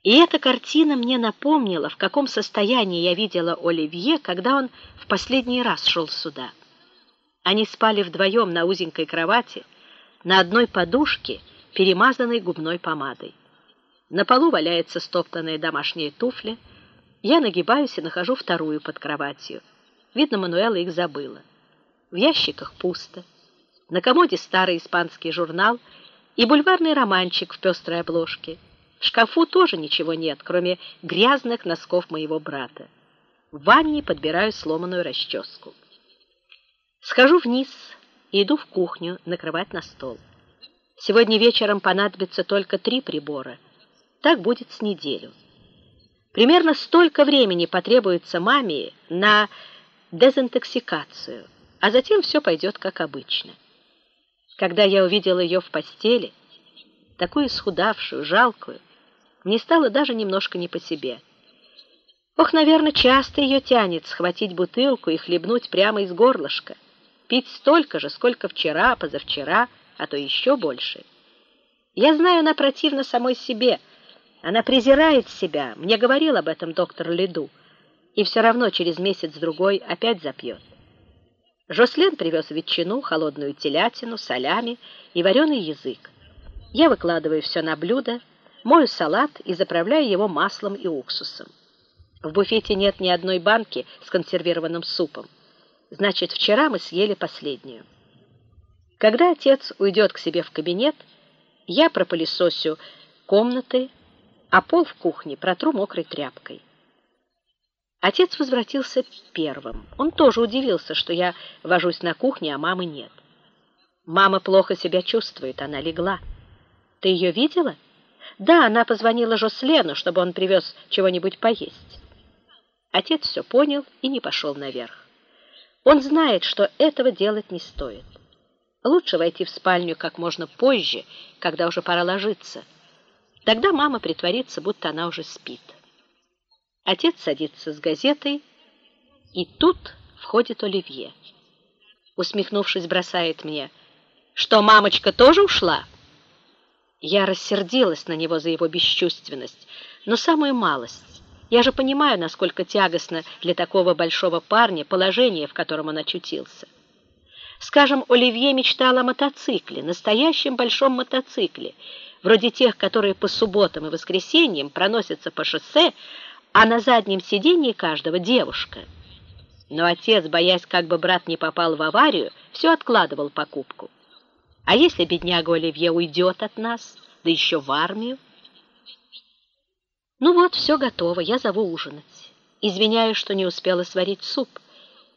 И эта картина мне напомнила, в каком состоянии я видела Оливье, когда он в последний раз шел сюда. Они спали вдвоем на узенькой кровати, на одной подушке, перемазанной губной помадой. На полу валяется стоптанные домашние туфли. Я нагибаюсь и нахожу вторую под кроватью. Видно, Мануэла их забыла. В ящиках пусто. На комоде старый испанский журнал и бульварный романчик в пестрой обложке. В шкафу тоже ничего нет, кроме грязных носков моего брата. В ванне подбираю сломанную расческу. Схожу вниз и иду в кухню накрывать на стол. Сегодня вечером понадобится только три прибора. Так будет с неделю. Примерно столько времени потребуется маме на дезинтоксикацию, а затем все пойдет как обычно. Когда я увидела ее в постели, такую исхудавшую, жалкую, мне стало даже немножко не по себе. Ох, наверное, часто ее тянет схватить бутылку и хлебнуть прямо из горлышка, пить столько же, сколько вчера, позавчера, а то еще больше. Я знаю, она противна самой себе, она презирает себя, мне говорил об этом доктор Леду, и все равно через месяц-другой опять запьет. Жослен привез ветчину, холодную телятину, солями и вареный язык. Я выкладываю все на блюдо, мою салат и заправляю его маслом и уксусом. В буфете нет ни одной банки с консервированным супом. Значит, вчера мы съели последнюю. Когда отец уйдет к себе в кабинет, я пропылесосю комнаты, а пол в кухне протру мокрой тряпкой. Отец возвратился первым. Он тоже удивился, что я вожусь на кухне, а мамы нет. Мама плохо себя чувствует, она легла. Ты ее видела? Да, она позвонила Жослену, чтобы он привез чего-нибудь поесть. Отец все понял и не пошел наверх. Он знает, что этого делать не стоит. Лучше войти в спальню как можно позже, когда уже пора ложиться. Тогда мама притворится, будто она уже спит. Отец садится с газетой, и тут входит Оливье. Усмехнувшись, бросает мне, что мамочка тоже ушла? Я рассердилась на него за его бесчувственность, но самую малость. Я же понимаю, насколько тягостно для такого большого парня положение, в котором он очутился. Скажем, Оливье мечтал о мотоцикле, настоящем большом мотоцикле, вроде тех, которые по субботам и воскресеньям проносятся по шоссе, а на заднем сиденье каждого девушка. Но отец, боясь, как бы брат не попал в аварию, все откладывал покупку. А если бедняга Оливье уйдет от нас, да еще в армию? Ну вот, все готово, я зову ужинать. Извиняюсь, что не успела сварить суп,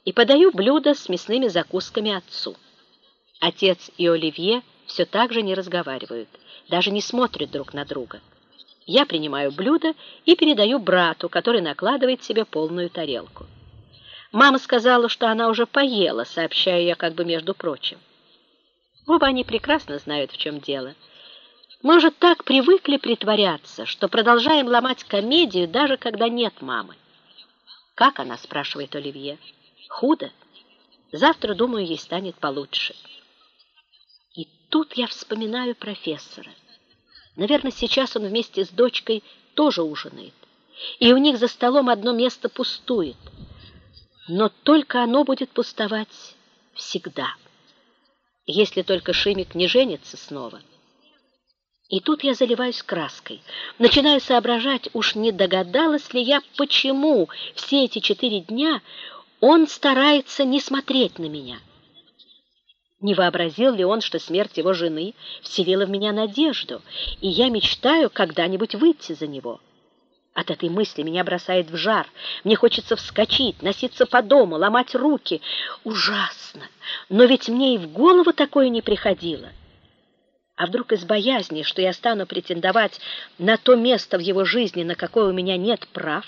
и подаю блюдо с мясными закусками отцу. Отец и Оливье все так же не разговаривают, даже не смотрят друг на друга. Я принимаю блюдо и передаю брату, который накладывает себе полную тарелку. Мама сказала, что она уже поела, сообщаю я как бы между прочим. Оба они прекрасно знают, в чем дело. Мы уже так привыкли притворяться, что продолжаем ломать комедию, даже когда нет мамы. «Как она?» — спрашивает Оливье. «Худо. Завтра, думаю, ей станет получше». И тут я вспоминаю профессора. Наверное, сейчас он вместе с дочкой тоже ужинает. И у них за столом одно место пустует. Но только оно будет пустовать всегда. если только Шимик не женится снова. И тут я заливаюсь краской, начинаю соображать, уж не догадалась ли я, почему все эти четыре дня он старается не смотреть на меня. Не вообразил ли он, что смерть его жены вселила в меня надежду, и я мечтаю когда-нибудь выйти за него? От этой мысли меня бросает в жар. Мне хочется вскочить, носиться по дому, ломать руки. Ужасно! Но ведь мне и в голову такое не приходило. А вдруг из боязни, что я стану претендовать на то место в его жизни, на какое у меня нет прав,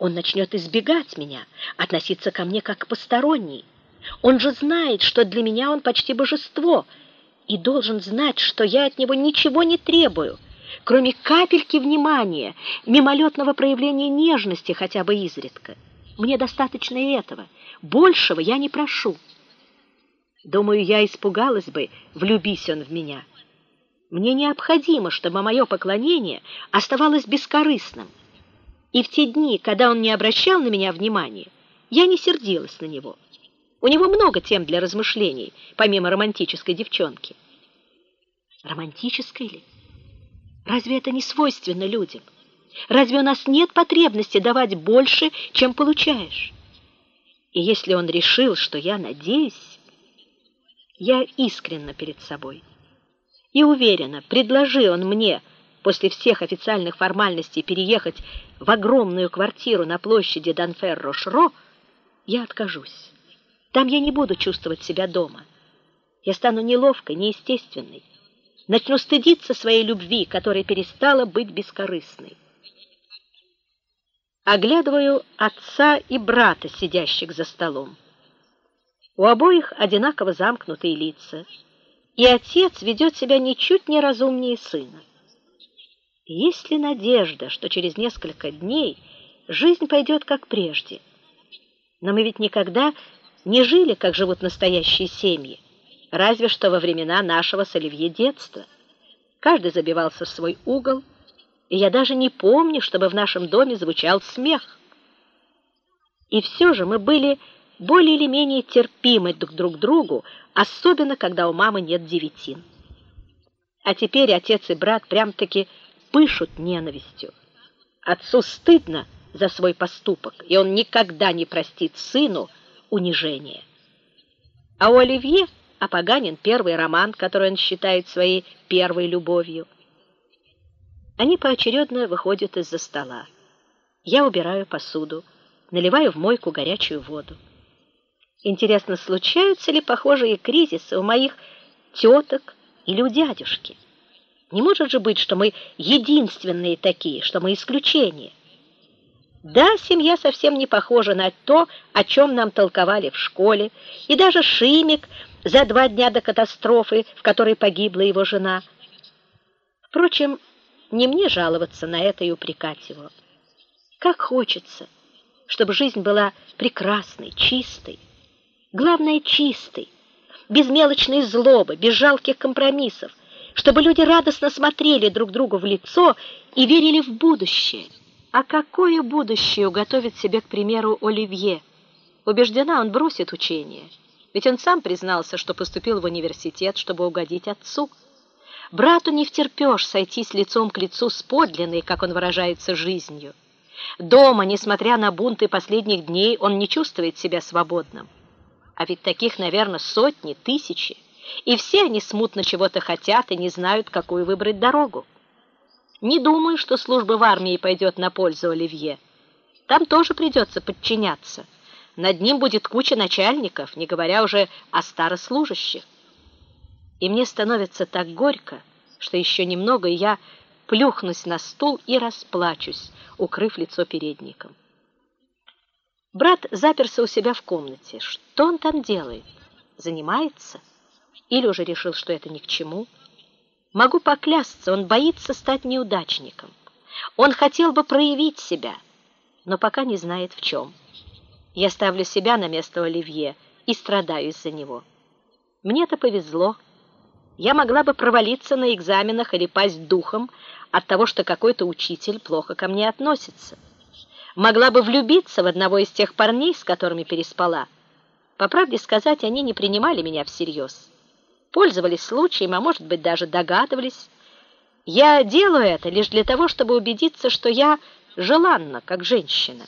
он начнет избегать меня, относиться ко мне как к посторонней. Он же знает, что для меня он почти божество, и должен знать, что я от него ничего не требую, кроме капельки внимания, мимолетного проявления нежности хотя бы изредка. Мне достаточно и этого. Большего я не прошу. Думаю, я испугалась бы, влюбись он в меня. Мне необходимо, чтобы мое поклонение оставалось бескорыстным. И в те дни, когда он не обращал на меня внимания, я не сердилась на него. У него много тем для размышлений, помимо романтической девчонки. Романтической ли? Разве это не свойственно людям? Разве у нас нет потребности давать больше, чем получаешь? И если он решил, что я надеюсь, я искренна перед собой. И уверена, предложи он мне после всех официальных формальностей переехать в огромную квартиру на площади Данферро-Шро, я откажусь. Там я не буду чувствовать себя дома. Я стану неловкой, неестественной. Начну стыдиться своей любви, которая перестала быть бескорыстной. Оглядываю отца и брата, сидящих за столом. У обоих одинаково замкнутые лица — и отец ведет себя ничуть не разумнее сына. Есть ли надежда, что через несколько дней жизнь пойдет как прежде? Но мы ведь никогда не жили, как живут настоящие семьи, разве что во времена нашего с Оливье детства. Каждый забивался в свой угол, и я даже не помню, чтобы в нашем доме звучал смех. И все же мы были более или менее терпимы друг к другу, особенно когда у мамы нет девятин. А теперь отец и брат прям-таки пышут ненавистью. Отцу стыдно за свой поступок, и он никогда не простит сыну унижения. А у Оливье опоганен первый роман, который он считает своей первой любовью. Они поочередно выходят из-за стола. Я убираю посуду, наливаю в мойку горячую воду. Интересно, случаются ли похожие кризисы у моих теток или у дядюшки? Не может же быть, что мы единственные такие, что мы исключение. Да, семья совсем не похожа на то, о чем нам толковали в школе, и даже Шимик за два дня до катастрофы, в которой погибла его жена. Впрочем, не мне жаловаться на это и упрекать его. Как хочется, чтобы жизнь была прекрасной, чистой, Главное, чистый, без мелочной злобы, без жалких компромиссов, чтобы люди радостно смотрели друг другу в лицо и верили в будущее. А какое будущее уготовит себе, к примеру, Оливье? Убеждена, он бросит учение. Ведь он сам признался, что поступил в университет, чтобы угодить отцу. Брату не втерпешь сойти с лицом к лицу с подлинной, как он выражается, жизнью. Дома, несмотря на бунты последних дней, он не чувствует себя свободным. А ведь таких, наверное, сотни, тысячи. И все они смутно чего-то хотят и не знают, какую выбрать дорогу. Не думаю, что служба в армии пойдет на пользу Оливье. Там тоже придется подчиняться. Над ним будет куча начальников, не говоря уже о старослужащих. И мне становится так горько, что еще немного, и я плюхнусь на стул и расплачусь, укрыв лицо передником. Брат заперся у себя в комнате. Что он там делает? Занимается? Или уже решил, что это ни к чему? Могу поклясться, он боится стать неудачником. Он хотел бы проявить себя, но пока не знает в чем. Я ставлю себя на место Оливье и страдаю из-за него. Мне-то повезло. Я могла бы провалиться на экзаменах или пасть духом от того, что какой-то учитель плохо ко мне относится могла бы влюбиться в одного из тех парней, с которыми переспала. По правде сказать, они не принимали меня всерьез. Пользовались случаем, а может быть даже догадывались. Я делаю это лишь для того, чтобы убедиться, что я желанна, как женщина.